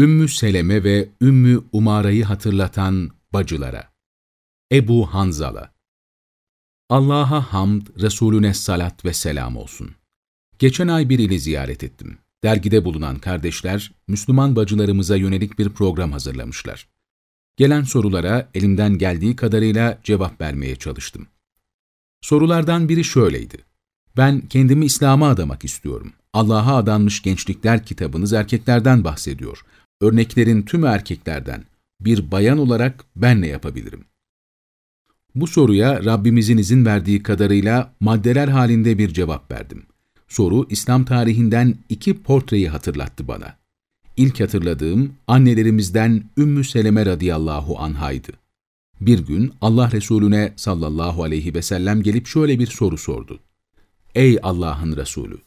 Ümmü Seleme ve Ümmü Umara'yı hatırlatan bacılara. Ebu Hanzala Allah'a hamd, Resulüne salat ve selam olsun. Geçen ay bir ili ziyaret ettim. Dergide bulunan kardeşler, Müslüman bacılarımıza yönelik bir program hazırlamışlar. Gelen sorulara elimden geldiği kadarıyla cevap vermeye çalıştım. Sorulardan biri şöyleydi. Ben kendimi İslam'a adamak istiyorum. Allah'a adanmış gençlikler kitabınız erkeklerden bahsediyor. Örneklerin tüm erkeklerden. Bir bayan olarak ben ne yapabilirim? Bu soruya Rabbimizin izin verdiği kadarıyla maddeler halinde bir cevap verdim. Soru İslam tarihinden iki portreyi hatırlattı bana. İlk hatırladığım annelerimizden Ümmü Seleme radıyallahu anhaydı. Bir gün Allah Resulüne sallallahu aleyhi ve sellem gelip şöyle bir soru sordu. Ey Allah'ın Resulü!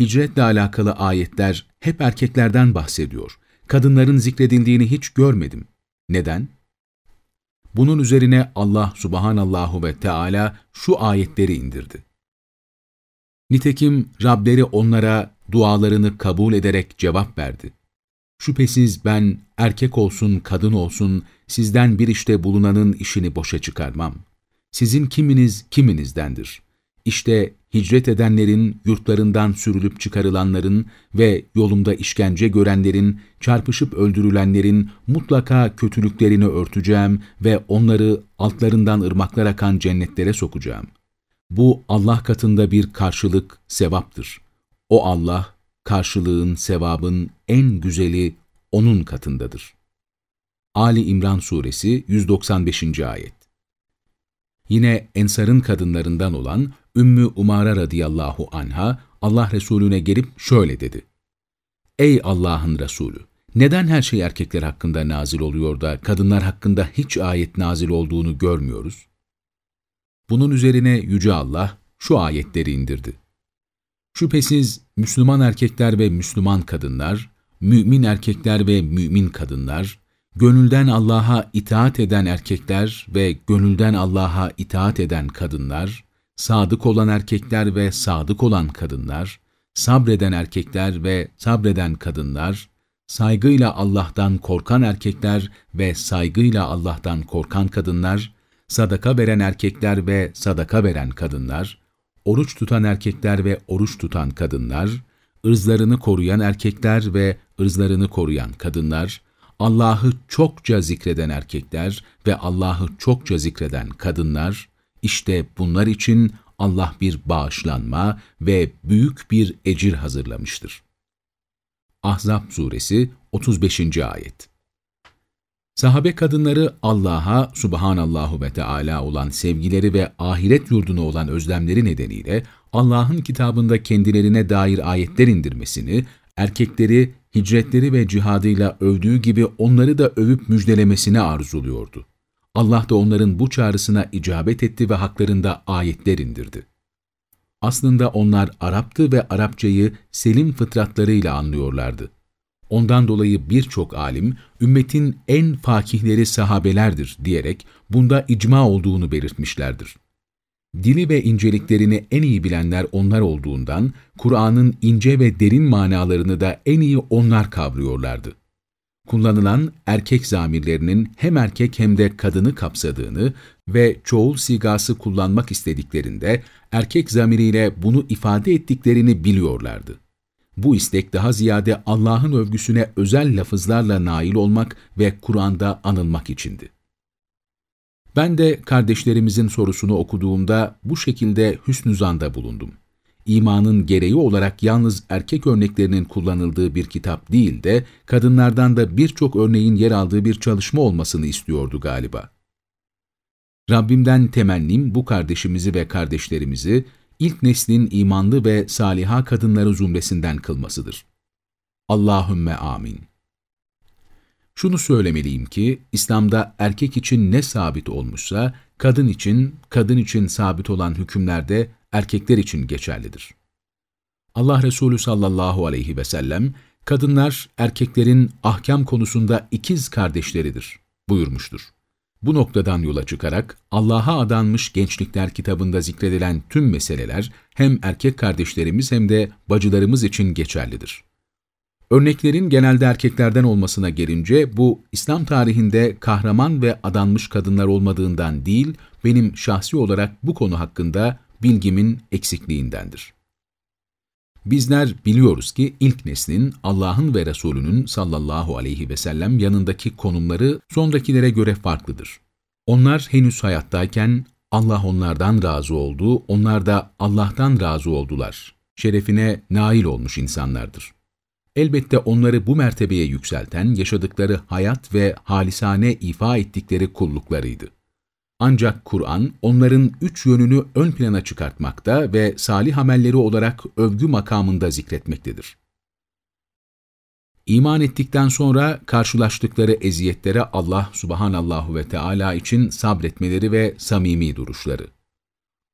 Hicretle alakalı ayetler hep erkeklerden bahsediyor. Kadınların zikredildiğini hiç görmedim. Neden? Bunun üzerine Allah subhanallahu ve Teala şu ayetleri indirdi. Nitekim Rableri onlara dualarını kabul ederek cevap verdi. Şüphesiz ben erkek olsun kadın olsun sizden bir işte bulunanın işini boşa çıkarmam. Sizin kiminiz kiminizdendir. İşte hicret edenlerin, yurtlarından sürülüp çıkarılanların ve yolumda işkence görenlerin, çarpışıp öldürülenlerin mutlaka kötülüklerini örteceğim ve onları altlarından ırmaklar akan cennetlere sokacağım. Bu Allah katında bir karşılık, sevaptır. O Allah, karşılığın, sevabın en güzeli O'nun katındadır. Ali İmran Suresi 195. Ayet Yine Ensar'ın kadınlarından olan Ümmü Umara radıyallahu anha Allah Resulüne gelip şöyle dedi. Ey Allah'ın Resulü! Neden her şey erkekler hakkında nazil oluyor da kadınlar hakkında hiç ayet nazil olduğunu görmüyoruz? Bunun üzerine Yüce Allah şu ayetleri indirdi. Şüphesiz Müslüman erkekler ve Müslüman kadınlar, mümin erkekler ve mümin kadınlar, gönülden Allah'a itaat eden erkekler ve gönülden Allah'a itaat eden kadınlar, sadık olan erkekler ve sadık olan kadınlar, sabreden erkekler ve sabreden kadınlar, saygıyla Allah'tan korkan erkekler ve saygıyla Allah'tan korkan kadınlar, sadaka veren erkekler ve sadaka veren kadınlar, oruç tutan erkekler ve oruç tutan kadınlar, ırzlarını koruyan erkekler ve ırzlarını koruyan kadınlar, Allah'ı çokça zikreden erkekler ve Allah'ı çokça zikreden kadınlar, işte bunlar için Allah bir bağışlanma ve büyük bir ecir hazırlamıştır. Ahzab Suresi 35. Ayet Sahabe kadınları Allah'a subhanallahu ve Teala olan sevgileri ve ahiret yurduna olan özlemleri nedeniyle Allah'ın kitabında kendilerine dair ayetler indirmesini, erkekleri hicretleri ve cihadıyla övdüğü gibi onları da övüp müjdelemesini arzuluyordu. Allah da onların bu çağrısına icabet etti ve haklarında ayetler indirdi. Aslında onlar Arap'tı ve Arapçayı selim fıtratlarıyla anlıyorlardı. Ondan dolayı birçok alim, ümmetin en fakihleri sahabelerdir diyerek bunda icma olduğunu belirtmişlerdir. Dili ve inceliklerini en iyi bilenler onlar olduğundan, Kur'an'ın ince ve derin manalarını da en iyi onlar kavrıyorlardı. Kullanılan erkek zamirlerinin hem erkek hem de kadını kapsadığını ve çoğul sigası kullanmak istediklerinde erkek zamiriyle bunu ifade ettiklerini biliyorlardı. Bu istek daha ziyade Allah'ın övgüsüne özel lafızlarla nail olmak ve Kur'an'da anılmak içindi. Ben de kardeşlerimizin sorusunu okuduğumda bu şekilde hüsnü zanda bulundum. İmanın gereği olarak yalnız erkek örneklerinin kullanıldığı bir kitap değil de kadınlardan da birçok örneğin yer aldığı bir çalışma olmasını istiyordu galiba. Rabbimden temennim bu kardeşimizi ve kardeşlerimizi ilk neslin imanlı ve saliha kadınları zümresinden kılmasıdır. Allahümme amin. Şunu söylemeliyim ki, İslam'da erkek için ne sabit olmuşsa, kadın için, kadın için sabit olan hükümler de erkekler için geçerlidir. Allah Resulü sallallahu aleyhi ve sellem, kadınlar erkeklerin ahkam konusunda ikiz kardeşleridir buyurmuştur. Bu noktadan yola çıkarak Allah'a adanmış gençlikler kitabında zikredilen tüm meseleler hem erkek kardeşlerimiz hem de bacılarımız için geçerlidir. Örneklerin genelde erkeklerden olmasına gelince bu İslam tarihinde kahraman ve adanmış kadınlar olmadığından değil, benim şahsi olarak bu konu hakkında bilgimin eksikliğindendir. Bizler biliyoruz ki ilk neslin Allah'ın ve Resulünün sallallahu aleyhi ve sellem yanındaki konumları sondakilere göre farklıdır. Onlar henüz hayattayken Allah onlardan razı oldu, onlar da Allah'tan razı oldular. Şerefine nail olmuş insanlardır. Elbette onları bu mertebeye yükselten yaşadıkları hayat ve halisane ifa ettikleri kulluklarıydı. Ancak Kur'an onların üç yönünü ön plana çıkartmakta ve salih amelleri olarak övgü makamında zikretmektedir. İman ettikten sonra karşılaştıkları eziyetlere Allah subhanallahu ve Teala için sabretmeleri ve samimi duruşları.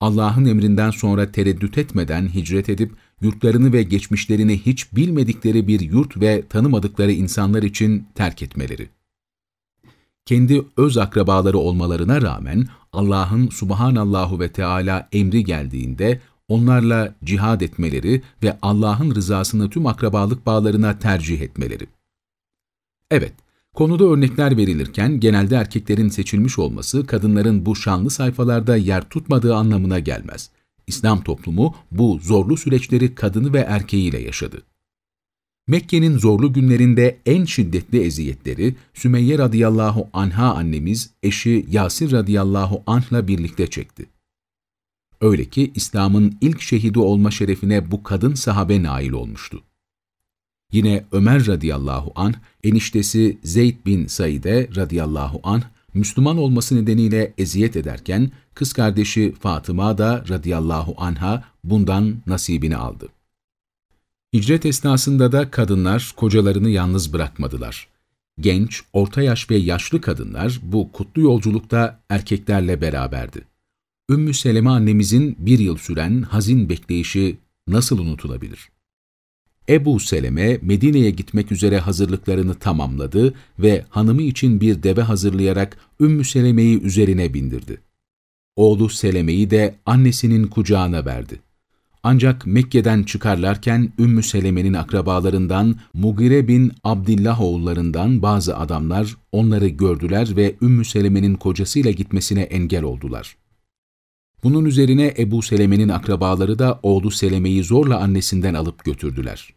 Allah'ın emrinden sonra tereddüt etmeden hicret edip yurtlarını ve geçmişlerini hiç bilmedikleri bir yurt ve tanımadıkları insanlar için terk etmeleri. Kendi öz akrabaları olmalarına rağmen Allah'ın subhanallahu ve Teala emri geldiğinde onlarla cihad etmeleri ve Allah'ın rızasını tüm akrabalık bağlarına tercih etmeleri. Evet, konuda örnekler verilirken genelde erkeklerin seçilmiş olması kadınların bu şanlı sayfalarda yer tutmadığı anlamına gelmez. İslam toplumu bu zorlu süreçleri kadını ve erkeğiyle yaşadı. Mekke'nin zorlu günlerinde en şiddetli eziyetleri Sümeyye radıyallahu anha annemiz eşi Yasir radıyallahu anh'la birlikte çekti. Öyle ki İslam'ın ilk şehidi olma şerefine bu kadın sahabe nail olmuştu. Yine Ömer radıyallahu anh, eniştesi Zeyd bin Said'e radıyallahu anh, Müslüman olması nedeniyle eziyet ederken, kız kardeşi Fatıma da radıyallahu anha bundan nasibini aldı. Hicret esnasında da kadınlar kocalarını yalnız bırakmadılar. Genç, orta yaş ve yaşlı kadınlar bu kutlu yolculukta erkeklerle beraberdi. Ümmü Seleme annemizin bir yıl süren hazin bekleyişi nasıl unutulabilir? Ebu Seleme Medine'ye gitmek üzere hazırlıklarını tamamladı ve hanımı için bir deve hazırlayarak Ümmü Seleme'yi üzerine bindirdi. Oğlu Seleme'yi de annesinin kucağına verdi. Ancak Mekke'den çıkarlarken Ümmü Seleme'nin akrabalarından Mugire bin Abdillah oğullarından bazı adamlar onları gördüler ve Ümmü Seleme'nin kocasıyla gitmesine engel oldular. Bunun üzerine Ebu Seleme'nin akrabaları da oğlu Seleme'yi zorla annesinden alıp götürdüler.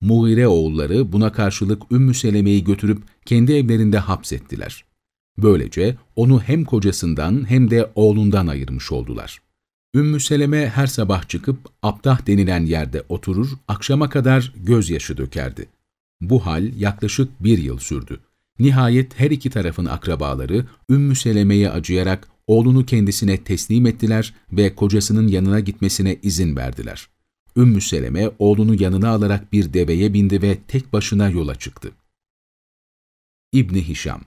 Mughire oğulları buna karşılık Ümmü Seleme'yi götürüp kendi evlerinde hapsettiler. Böylece onu hem kocasından hem de oğlundan ayırmış oldular. Ümmü Seleme her sabah çıkıp Abdah denilen yerde oturur, akşama kadar gözyaşı dökerdi. Bu hal yaklaşık bir yıl sürdü. Nihayet her iki tarafın akrabaları Ümmü Seleme'ye acıyarak oğlunu kendisine teslim ettiler ve kocasının yanına gitmesine izin verdiler. Ümmü Seleme oğlunu yanına alarak bir deveye bindi ve tek başına yola çıktı. İbni Hişam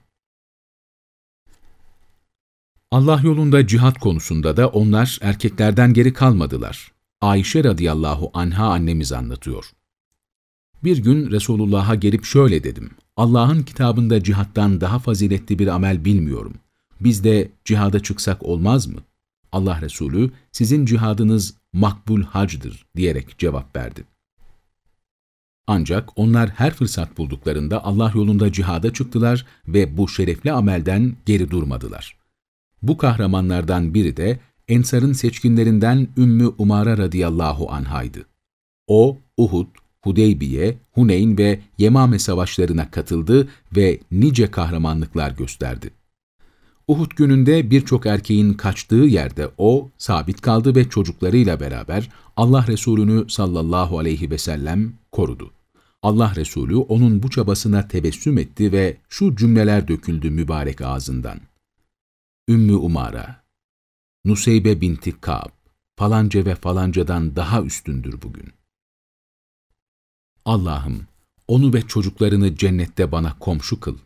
Allah yolunda cihat konusunda da onlar erkeklerden geri kalmadılar. Ayşe radıyallahu anha annemiz anlatıyor. Bir gün Resulullah'a gelip şöyle dedim. Allah'ın kitabında cihattan daha faziletli bir amel bilmiyorum. Biz de cihada çıksak olmaz mı? Allah Resulü, sizin cihadınız makbul hacdır diyerek cevap verdi. Ancak onlar her fırsat bulduklarında Allah yolunda cihada çıktılar ve bu şerefli amelden geri durmadılar. Bu kahramanlardan biri de Ensar'ın seçkinlerinden Ümmü Umara radıyallahu anhaydı. O, Uhud, Hudeybiye, Huneyn ve Yemame savaşlarına katıldı ve nice kahramanlıklar gösterdi. Uhud gününde birçok erkeğin kaçtığı yerde o sabit kaldı ve çocuklarıyla beraber Allah Resulü'nü sallallahu aleyhi ve sellem korudu. Allah Resulü onun bu çabasına tebessüm etti ve şu cümleler döküldü mübarek ağzından. Ümmü Umara, Nuseybe binti Ka'b, falanca ve falancadan daha üstündür bugün. Allah'ım, onu ve çocuklarını cennette bana komşu kıl.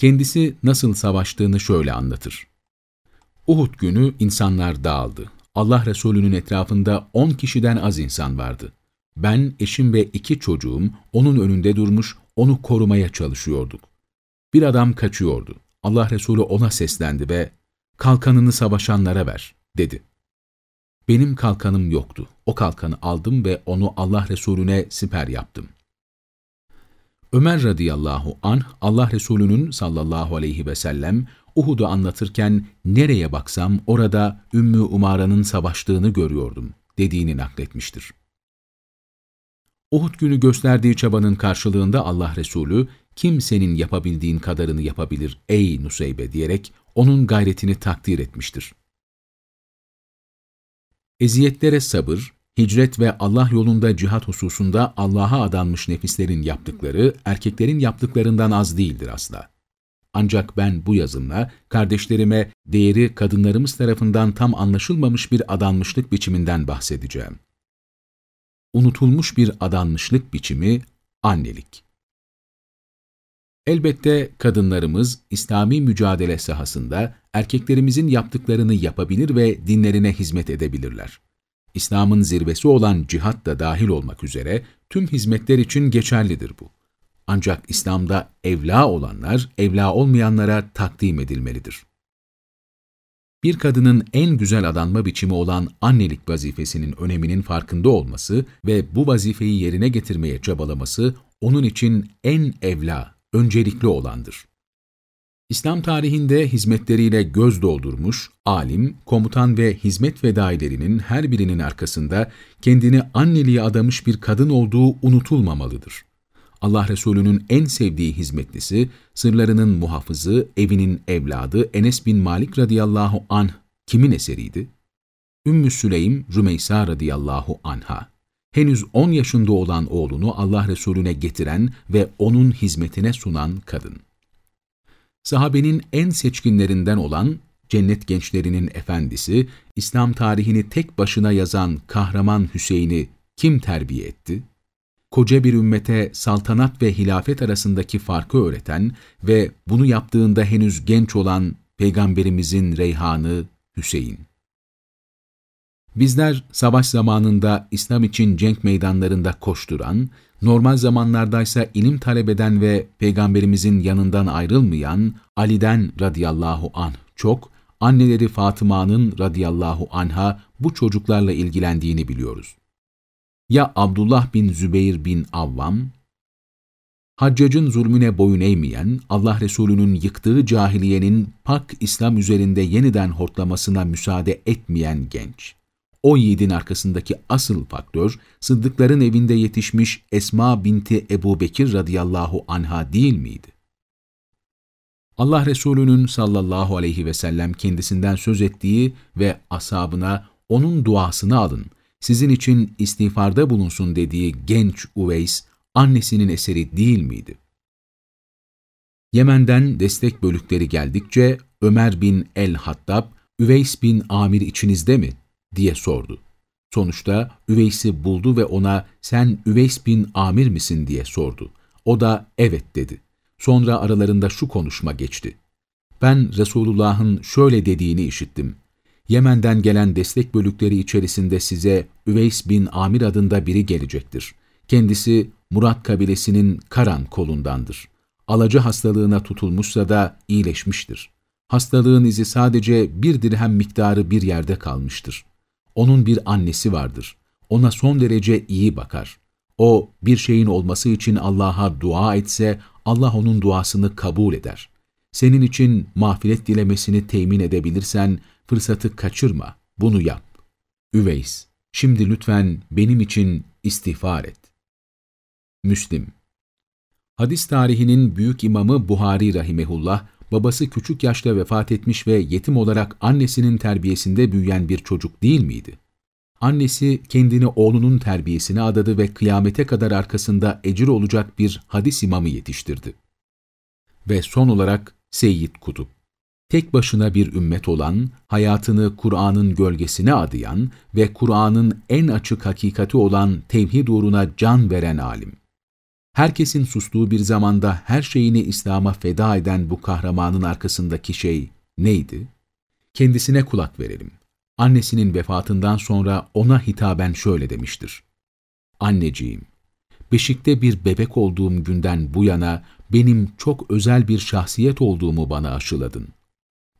Kendisi nasıl savaştığını şöyle anlatır. Uhud günü insanlar dağıldı. Allah Resulü'nün etrafında on kişiden az insan vardı. Ben, eşim ve iki çocuğum onun önünde durmuş, onu korumaya çalışıyorduk. Bir adam kaçıyordu. Allah Resulü ona seslendi ve ''Kalkanını savaşanlara ver.'' dedi. Benim kalkanım yoktu. O kalkanı aldım ve onu Allah Resulüne siper yaptım. Ömer radıyallahu anh, Allah Resulü'nün sallallahu aleyhi ve sellem Uhud'u anlatırken nereye baksam orada Ümmü Umara'nın savaştığını görüyordum dediğini nakletmiştir. Uhud günü gösterdiği çabanın karşılığında Allah Resulü, kim senin yapabildiğin kadarını yapabilir ey Nuseybe diyerek onun gayretini takdir etmiştir. Eziyetlere sabır, hicret ve Allah yolunda cihat hususunda Allah'a adanmış nefislerin yaptıkları, erkeklerin yaptıklarından az değildir asla. Ancak ben bu yazımla kardeşlerime değeri kadınlarımız tarafından tam anlaşılmamış bir adanmışlık biçiminden bahsedeceğim. Unutulmuş bir adanmışlık biçimi annelik. Elbette kadınlarımız İslami mücadele sahasında erkeklerimizin yaptıklarını yapabilir ve dinlerine hizmet edebilirler. İslam'ın zirvesi olan cihat da dahil olmak üzere tüm hizmetler için geçerlidir bu. Ancak İslam'da evla olanlar, evla olmayanlara takdim edilmelidir. Bir kadının en güzel adanma biçimi olan annelik vazifesinin öneminin farkında olması ve bu vazifeyi yerine getirmeye çabalaması onun için en evla, öncelikli olandır. İslam tarihinde hizmetleriyle göz doldurmuş, alim, komutan ve hizmet fedailerinin her birinin arkasında kendini anneliğe adamış bir kadın olduğu unutulmamalıdır. Allah Resulü'nün en sevdiği hizmetlisi, sırlarının muhafızı, evinin evladı Enes bin Malik radıyallahu anh kimin eseriydi? Ümmü Süleym Rümeysa radıyallahu anha. Henüz 10 yaşında olan oğlunu Allah Resulüne getiren ve onun hizmetine sunan kadın. Sahabenin en seçkinlerinden olan cennet gençlerinin efendisi, İslam tarihini tek başına yazan kahraman Hüseyin'i kim terbiye etti? koca bir ümmete saltanat ve hilafet arasındaki farkı öğreten ve bunu yaptığında henüz genç olan Peygamberimizin reyhanı Hüseyin. Bizler savaş zamanında İslam için cenk meydanlarında koşturan, normal zamanlardaysa ilim talep eden ve Peygamberimizin yanından ayrılmayan Ali'den radıyallahu anh çok, anneleri Fatıma'nın radıyallahu anha bu çocuklarla ilgilendiğini biliyoruz ya Abdullah bin Zübeyir bin Avvam, Haccacın zulmüne boyun eğmeyen, Allah Resulü'nün yıktığı cahiliyenin pak İslam üzerinde yeniden hortlamasına müsaade etmeyen genç. O yiğidin arkasındaki asıl faktör, Sıddıkların evinde yetişmiş Esma binti Ebu Bekir radıyallahu anha değil miydi? Allah Resulü'nün sallallahu aleyhi ve sellem kendisinden söz ettiği ve asabına onun duasını alın, sizin için istiğfarda bulunsun dediği genç Uveys, annesinin eseri değil miydi? Yemen'den destek bölükleri geldikçe Ömer bin el-Hattab, Üveys bin Amir içinizde mi? Diye sordu. Sonuçta Üveys'i buldu ve ona sen Üveys bin Amir misin diye sordu. O da evet dedi. Sonra aralarında şu konuşma geçti. Ben Resulullah'ın şöyle dediğini işittim. Yemen'den gelen destek bölükleri içerisinde size Üveys bin Amir adında biri gelecektir. Kendisi Murat kabilesinin Karan kolundandır. Alacı hastalığına tutulmuşsa da iyileşmiştir. Hastalığın izi sadece bir dirhem miktarı bir yerde kalmıştır. Onun bir annesi vardır. Ona son derece iyi bakar. O bir şeyin olması için Allah'a dua etse Allah onun duasını kabul eder. Senin için mağfiret dilemesini temin edebilirsen Fırsatı kaçırma, bunu yap. Üveys, şimdi lütfen benim için istiğfar et. Müslim Hadis tarihinin büyük imamı Buhari Rahimehullah, babası küçük yaşta vefat etmiş ve yetim olarak annesinin terbiyesinde büyüyen bir çocuk değil miydi? Annesi kendini oğlunun terbiyesine adadı ve kıyamete kadar arkasında ecir olacak bir hadis imamı yetiştirdi. Ve son olarak Seyyid Kutup tek başına bir ümmet olan, hayatını Kur'an'ın gölgesine adayan ve Kur'an'ın en açık hakikati olan tevhid uğruna can veren alim. Herkesin sustuğu bir zamanda her şeyini İslam'a feda eden bu kahramanın arkasındaki şey neydi? Kendisine kulak verelim. Annesinin vefatından sonra ona hitaben şöyle demiştir. Anneciğim, beşikte bir bebek olduğum günden bu yana benim çok özel bir şahsiyet olduğumu bana aşıladın.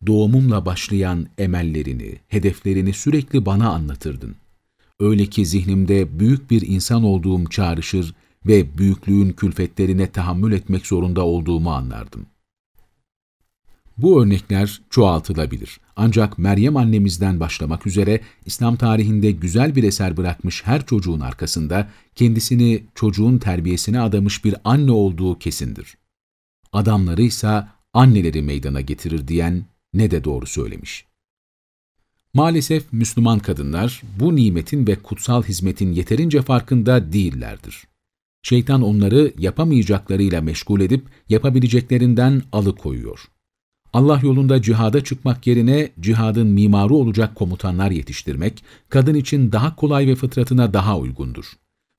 doğumumla başlayan emellerini, hedeflerini sürekli bana anlatırdın. Öyle ki zihnimde büyük bir insan olduğum çağrışır ve büyüklüğün külfetlerine tahammül etmek zorunda olduğumu anlardım. Bu örnekler çoğaltılabilir. Ancak Meryem annemizden başlamak üzere İslam tarihinde güzel bir eser bırakmış her çocuğun arkasında kendisini çocuğun terbiyesine adamış bir anne olduğu kesindir. Adamları ise anneleri meydana getirir diyen ne de doğru söylemiş. Maalesef Müslüman kadınlar bu nimetin ve kutsal hizmetin yeterince farkında değillerdir. Şeytan onları yapamayacaklarıyla meşgul edip yapabileceklerinden alıkoyuyor. Allah yolunda cihada çıkmak yerine cihadın mimarı olacak komutanlar yetiştirmek, kadın için daha kolay ve fıtratına daha uygundur.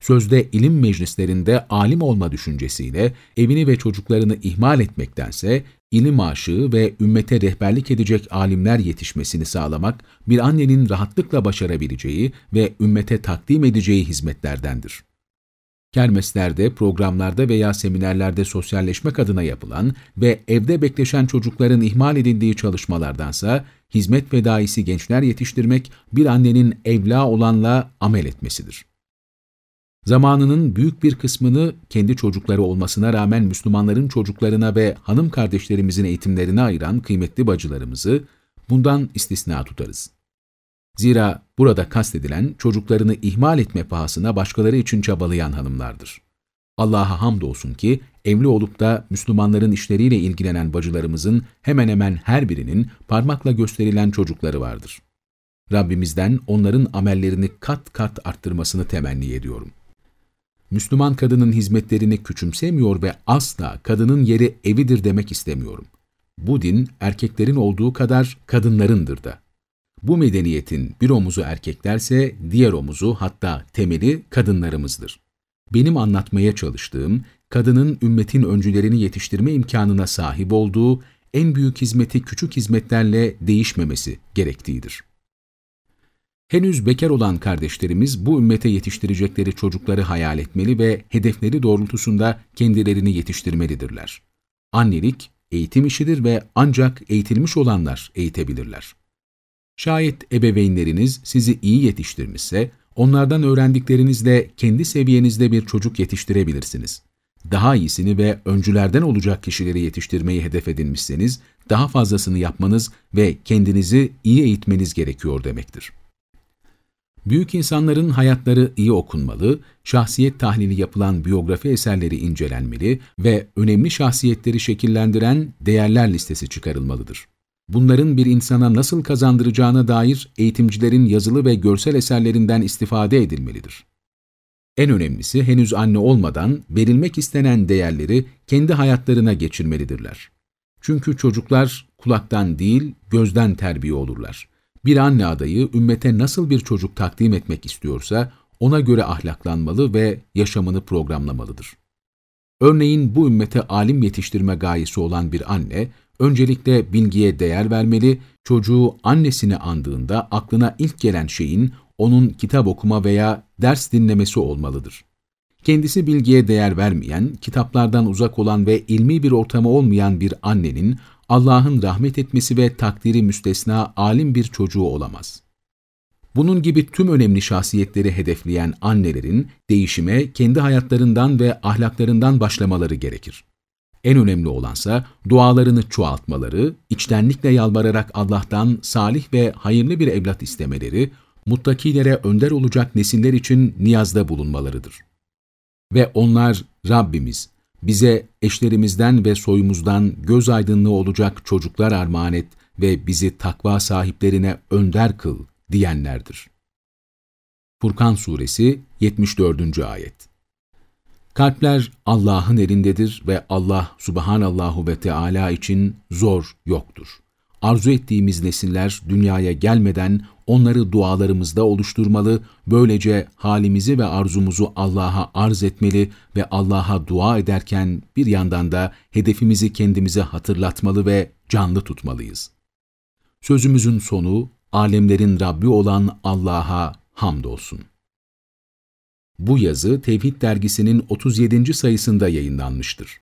Sözde ilim meclislerinde alim olma düşüncesiyle evini ve çocuklarını ihmal etmektense, ilim aşığı ve ümmete rehberlik edecek alimler yetişmesini sağlamak, bir annenin rahatlıkla başarabileceği ve ümmete takdim edeceği hizmetlerdendir kermeslerde, programlarda veya seminerlerde sosyalleşmek adına yapılan ve evde bekleşen çocukların ihmal edildiği çalışmalardansa, hizmet fedaisi gençler yetiştirmek bir annenin evla olanla amel etmesidir. Zamanının büyük bir kısmını kendi çocukları olmasına rağmen Müslümanların çocuklarına ve hanım kardeşlerimizin eğitimlerine ayıran kıymetli bacılarımızı bundan istisna tutarız. Zira burada kastedilen çocuklarını ihmal etme pahasına başkaları için çabalayan hanımlardır. Allah'a hamdolsun ki evli olup da Müslümanların işleriyle ilgilenen bacılarımızın hemen hemen her birinin parmakla gösterilen çocukları vardır. Rabbimizden onların amellerini kat kat arttırmasını temenni ediyorum. Müslüman kadının hizmetlerini küçümsemiyor ve asla kadının yeri evidir demek istemiyorum. Bu din erkeklerin olduğu kadar kadınlarındır da. Bu medeniyetin bir omuzu erkeklerse diğer omuzu hatta temeli kadınlarımızdır. Benim anlatmaya çalıştığım, kadının ümmetin öncülerini yetiştirme imkanına sahip olduğu, en büyük hizmeti küçük hizmetlerle değişmemesi gerektiğidir. Henüz bekar olan kardeşlerimiz bu ümmete yetiştirecekleri çocukları hayal etmeli ve hedefleri doğrultusunda kendilerini yetiştirmelidirler. Annelik, eğitim işidir ve ancak eğitilmiş olanlar eğitebilirler. Şayet ebeveynleriniz sizi iyi yetiştirmişse, onlardan öğrendiklerinizle kendi seviyenizde bir çocuk yetiştirebilirsiniz. Daha iyisini ve öncülerden olacak kişileri yetiştirmeyi hedef edinmişseniz, daha fazlasını yapmanız ve kendinizi iyi eğitmeniz gerekiyor demektir. Büyük insanların hayatları iyi okunmalı, şahsiyet tahlili yapılan biyografi eserleri incelenmeli ve önemli şahsiyetleri şekillendiren değerler listesi çıkarılmalıdır bunların bir insana nasıl kazandıracağına dair eğitimcilerin yazılı ve görsel eserlerinden istifade edilmelidir. En önemlisi henüz anne olmadan verilmek istenen değerleri kendi hayatlarına geçirmelidirler. Çünkü çocuklar kulaktan değil, gözden terbiye olurlar. Bir anne adayı ümmete nasıl bir çocuk takdim etmek istiyorsa ona göre ahlaklanmalı ve yaşamını programlamalıdır. Örneğin bu ümmete alim yetiştirme gayesi olan bir anne, öncelikle bilgiye değer vermeli, çocuğu annesini andığında aklına ilk gelen şeyin onun kitap okuma veya ders dinlemesi olmalıdır. Kendisi bilgiye değer vermeyen, kitaplardan uzak olan ve ilmi bir ortamı olmayan bir annenin Allah'ın rahmet etmesi ve takdiri müstesna alim bir çocuğu olamaz. Bunun gibi tüm önemli şahsiyetleri hedefleyen annelerin değişime kendi hayatlarından ve ahlaklarından başlamaları gerekir. En önemli olansa dualarını çoğaltmaları, içtenlikle yalvararak Allah'tan salih ve hayırlı bir evlat istemeleri, muttakilere önder olacak nesiller için niyazda bulunmalarıdır. Ve onlar Rabbimiz, bize eşlerimizden ve soyumuzdan göz aydınlığı olacak çocuklar armağan et ve bizi takva sahiplerine önder kıl diyenlerdir. Furkan Suresi 74. Ayet Kalpler Allah'ın elindedir ve Allah subhanallahu ve Teala için zor yoktur. Arzu ettiğimiz nesiller dünyaya gelmeden onları dualarımızda oluşturmalı, böylece halimizi ve arzumuzu Allah'a arz etmeli ve Allah'a dua ederken bir yandan da hedefimizi kendimize hatırlatmalı ve canlı tutmalıyız. Sözümüzün sonu, alemlerin Rabbi olan Allah'a hamdolsun. Bu yazı Tevhid dergisinin 37. sayısında yayınlanmıştır.